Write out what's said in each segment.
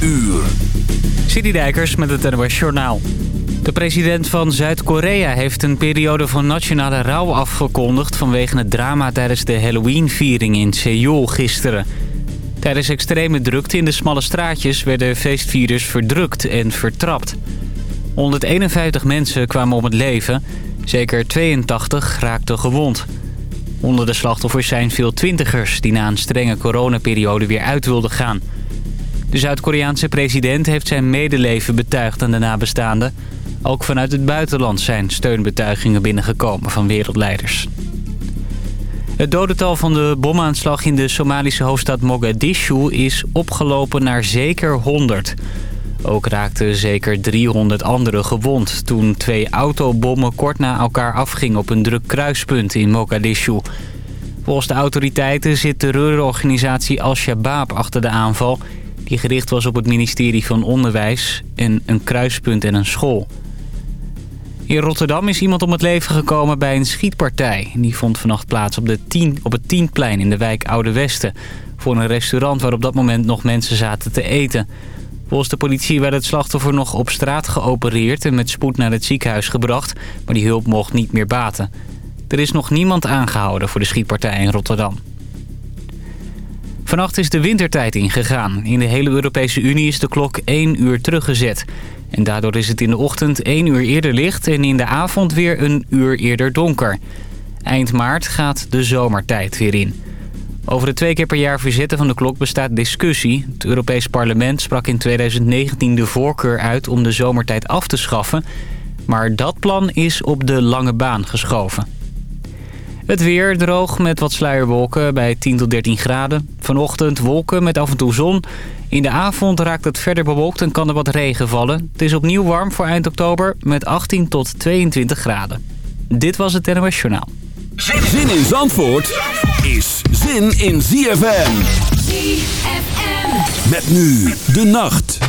uur. Citydijkers met het NOS Journaal. De president van Zuid-Korea heeft een periode van nationale rouw afgekondigd... vanwege het drama tijdens de Halloween-viering in Seoul gisteren. Tijdens extreme drukte in de smalle straatjes werden feestvierders verdrukt en vertrapt. 151 mensen kwamen om het leven, zeker 82 raakten gewond. Onder de slachtoffers zijn veel twintigers die na een strenge coronaperiode weer uit wilden gaan... De Zuid-Koreaanse president heeft zijn medeleven betuigd aan de nabestaanden. Ook vanuit het buitenland zijn steunbetuigingen binnengekomen van wereldleiders. Het dodental van de bomaanslag in de Somalische hoofdstad Mogadishu is opgelopen naar zeker 100. Ook raakten zeker 300 anderen gewond toen twee autobommen kort na elkaar afgingen op een druk kruispunt in Mogadishu. Volgens de autoriteiten zit terreurorganisatie Al-Shabaab achter de aanval die gericht was op het ministerie van Onderwijs en een kruispunt en een school. In Rotterdam is iemand om het leven gekomen bij een schietpartij. Die vond vannacht plaats op, de tien, op het Tienplein in de wijk Oude Westen... voor een restaurant waar op dat moment nog mensen zaten te eten. Volgens de politie werd het slachtoffer nog op straat geopereerd... en met spoed naar het ziekenhuis gebracht, maar die hulp mocht niet meer baten. Er is nog niemand aangehouden voor de schietpartij in Rotterdam. Vannacht is de wintertijd ingegaan. In de hele Europese Unie is de klok 1 uur teruggezet. En daardoor is het in de ochtend 1 uur eerder licht en in de avond weer een uur eerder donker. Eind maart gaat de zomertijd weer in. Over het twee keer per jaar verzetten van de klok bestaat discussie. Het Europees Parlement sprak in 2019 de voorkeur uit om de zomertijd af te schaffen. Maar dat plan is op de lange baan geschoven. Het weer droog met wat sluierwolken bij 10 tot 13 graden. Vanochtend wolken met af en toe zon. In de avond raakt het verder bewolkt en kan er wat regen vallen. Het is opnieuw warm voor eind oktober met 18 tot 22 graden. Dit was het NOS Journaal. Zin in Zandvoort is zin in ZFM. ZFM. Met nu de nacht.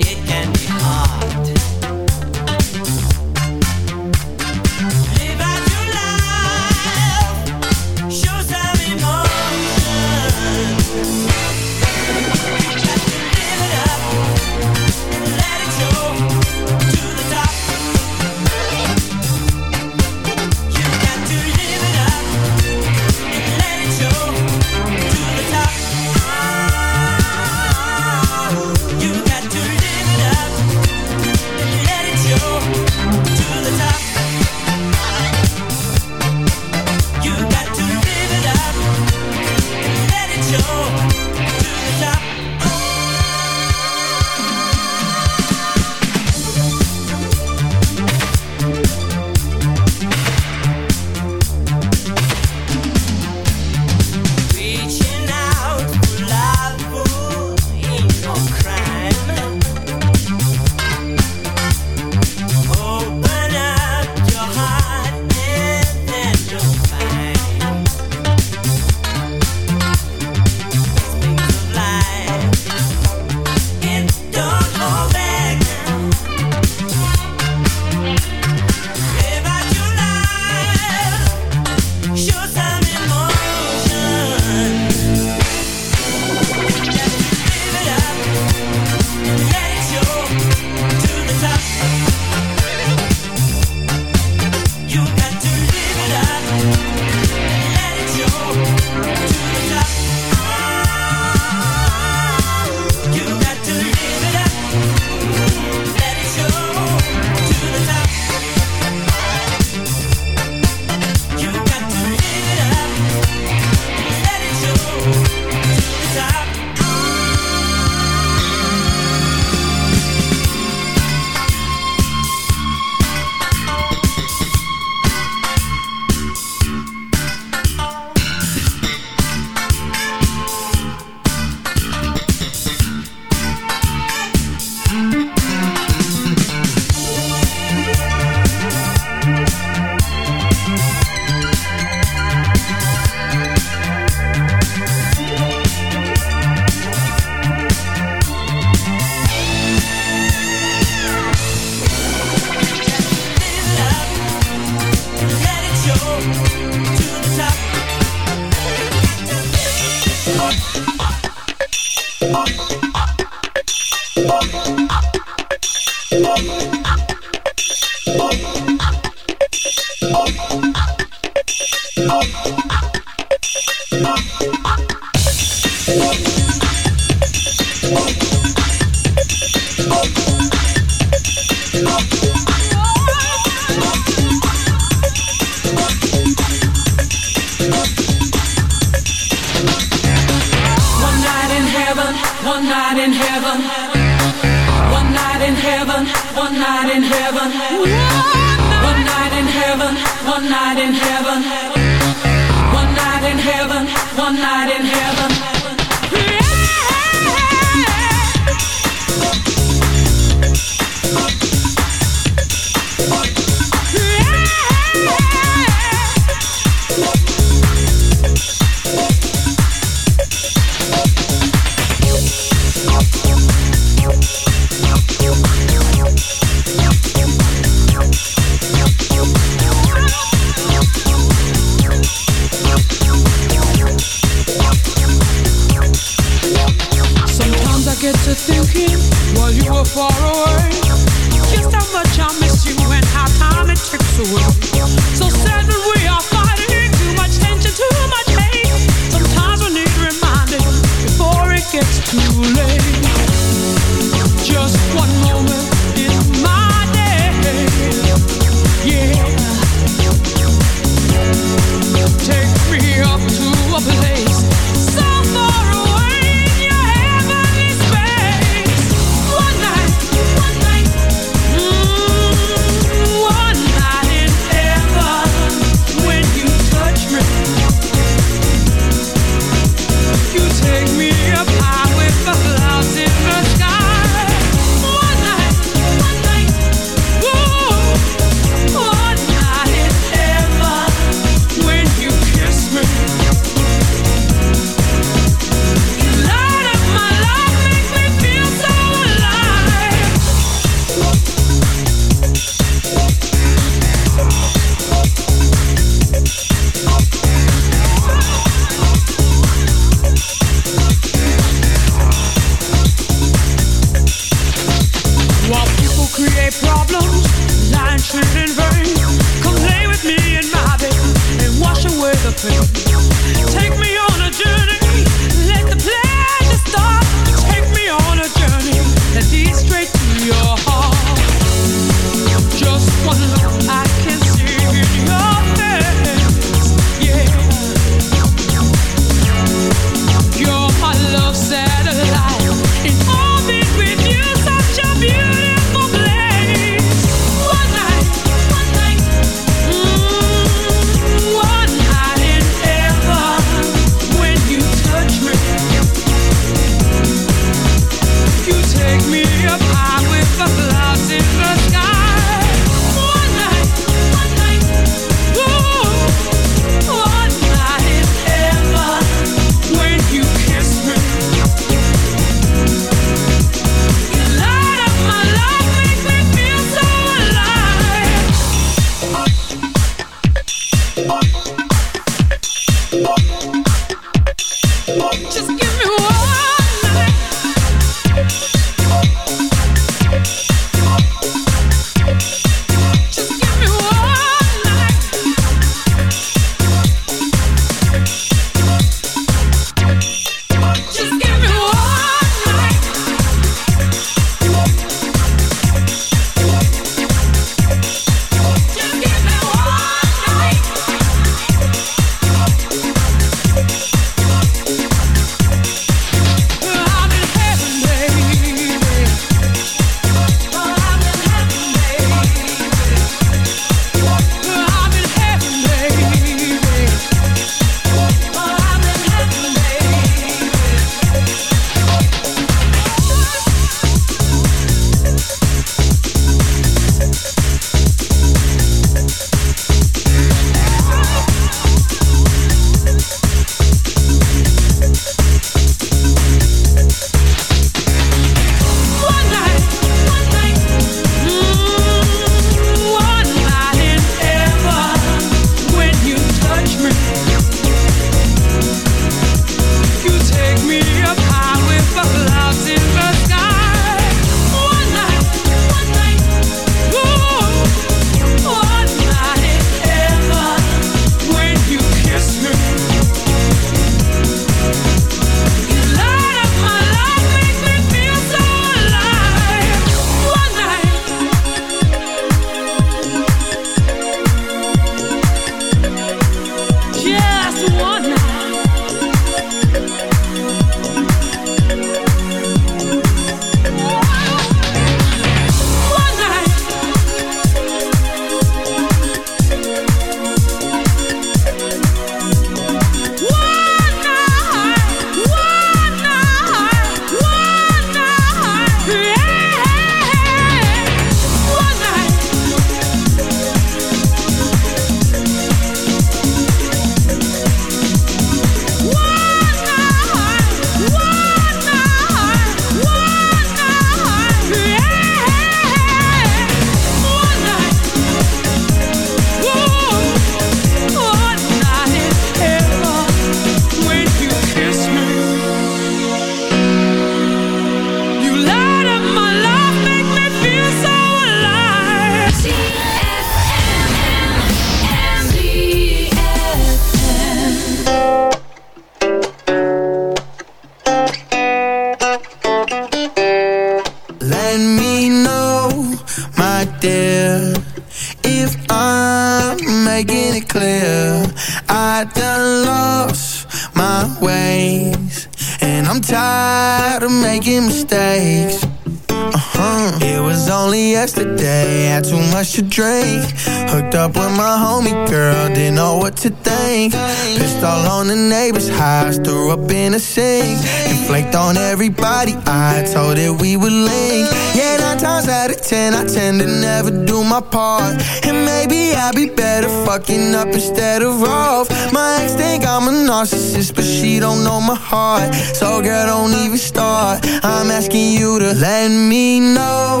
Sink. And flaked on everybody, I told it we would link. Yeah, nine times out of ten, I tend to never do my part. And maybe I'd be better fucking up instead of off. My ex think I'm a narcissist, but she don't know my heart. So girl, don't even start. I'm asking you to let me know,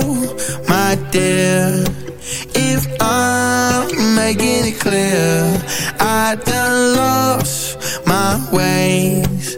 my dear. If I'm making it clear, I done lost my ways.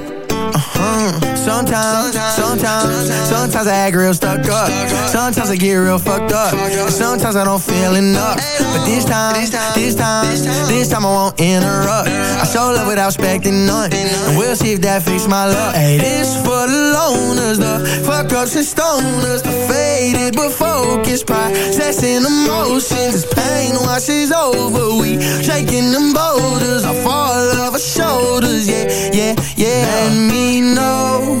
Sometimes, sometimes, sometimes I act real stuck up. Sometimes I get real fucked up. And sometimes I don't feel enough. But this time, this time, this time I won't interrupt. I show love without expecting none. And we'll see if that fixes my luck. Hey, this for the loners, the fuck ups and stoners, the faded but focused, processing emotions. As pain washes over, we shaking them boulders off all of our shoulders. Yeah, yeah, yeah. Let me know,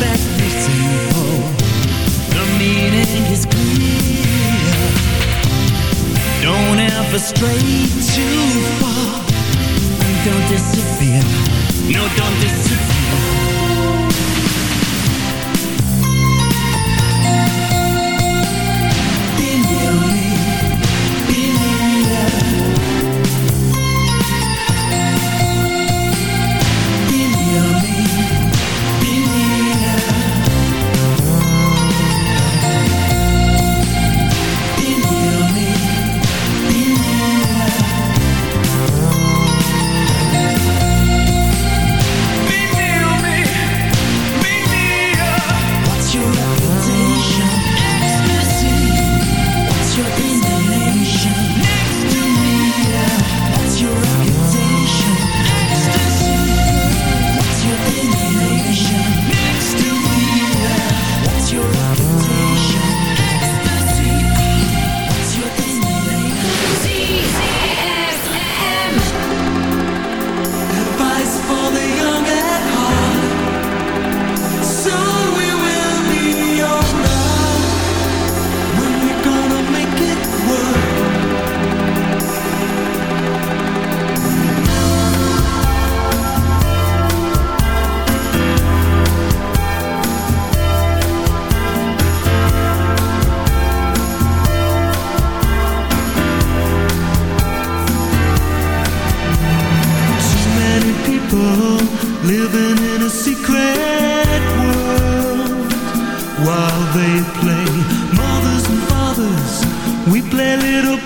Simple. The meaning is clear. Don't ever stray too far. Don't disappear. No, don't disappear. living in a secret world. While they play mothers and fathers we play little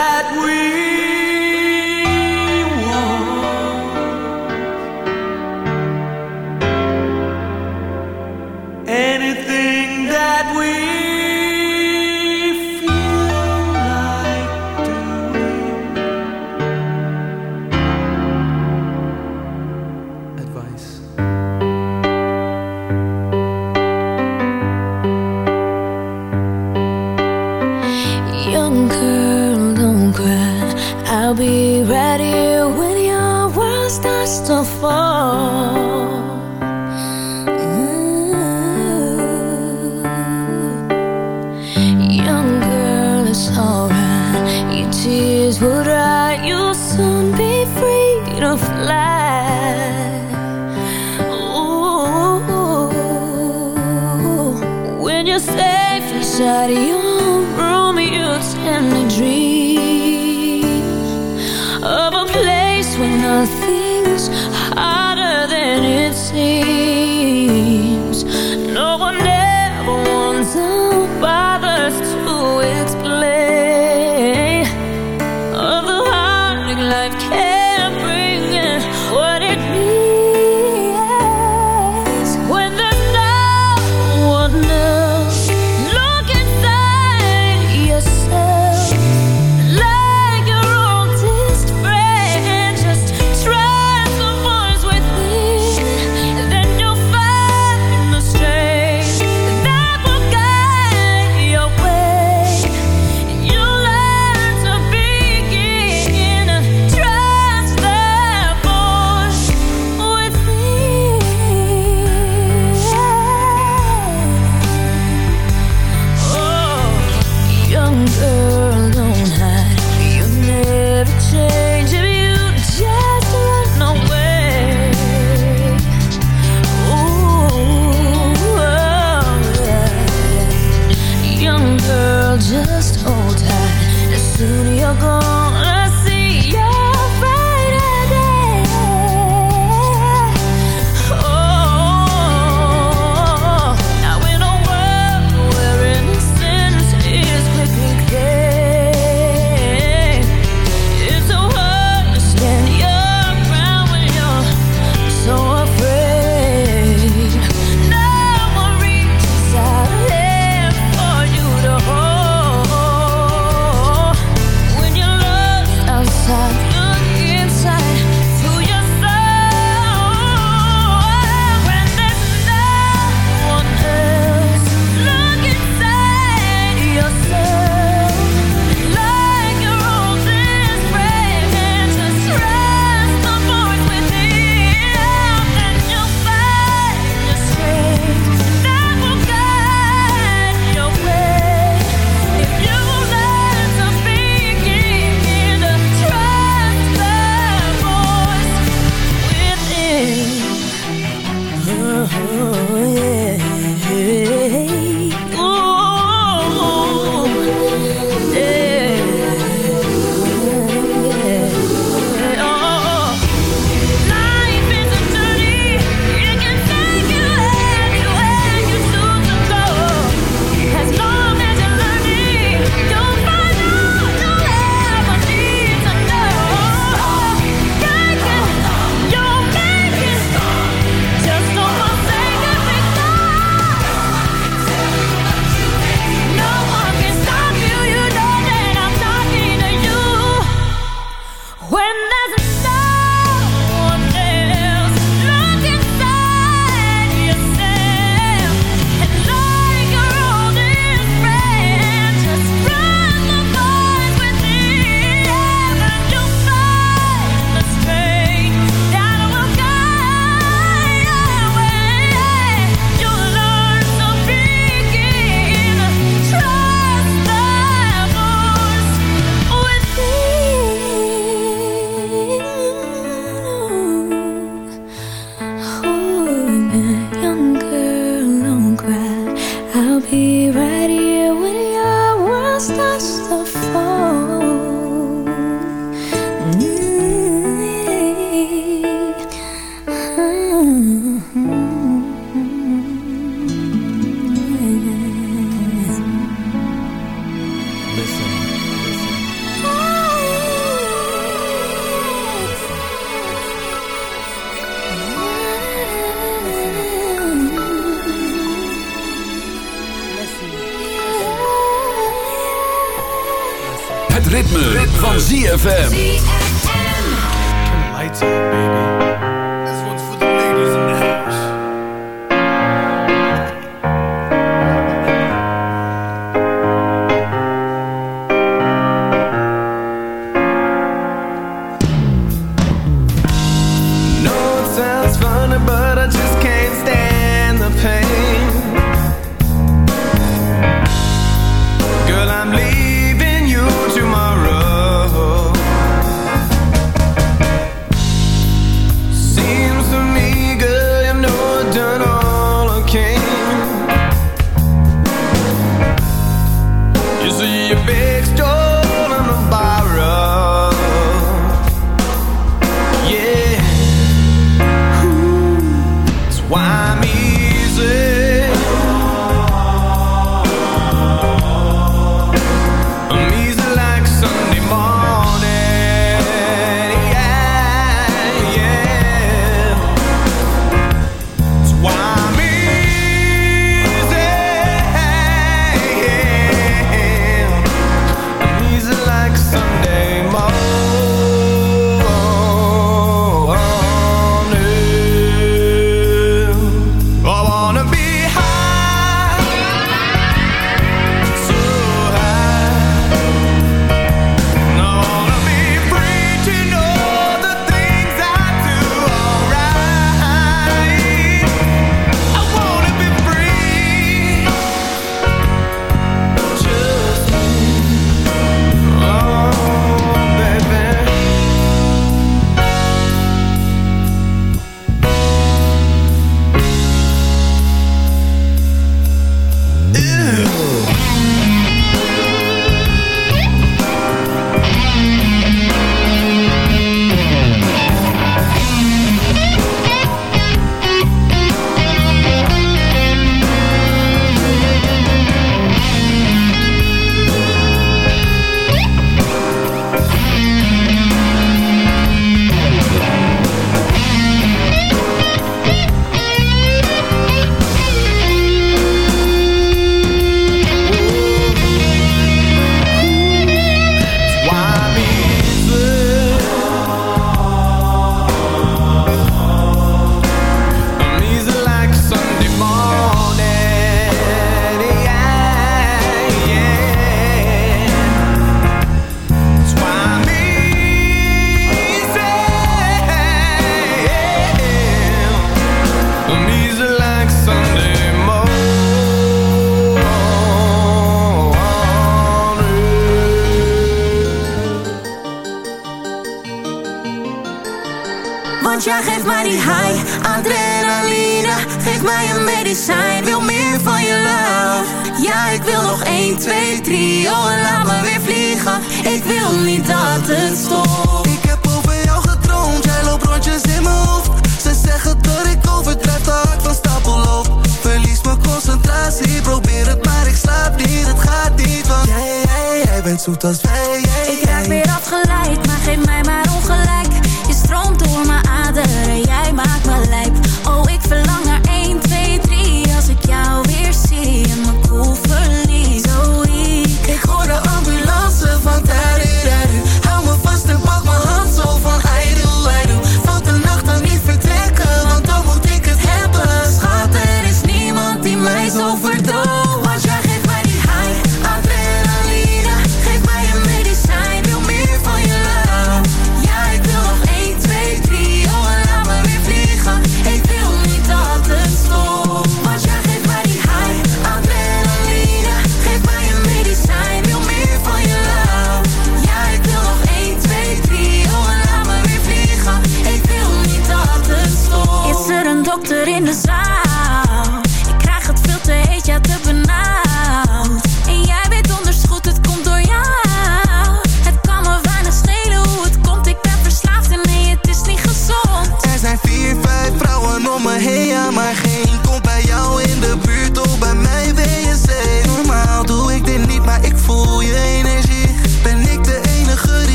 that we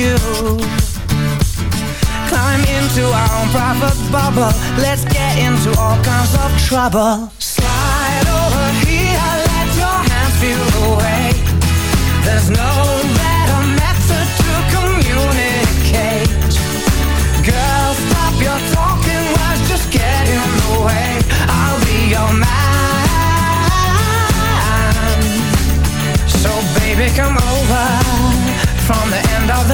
you. Climb into our own private bubble. Let's get into all kinds of trouble.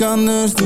anders doe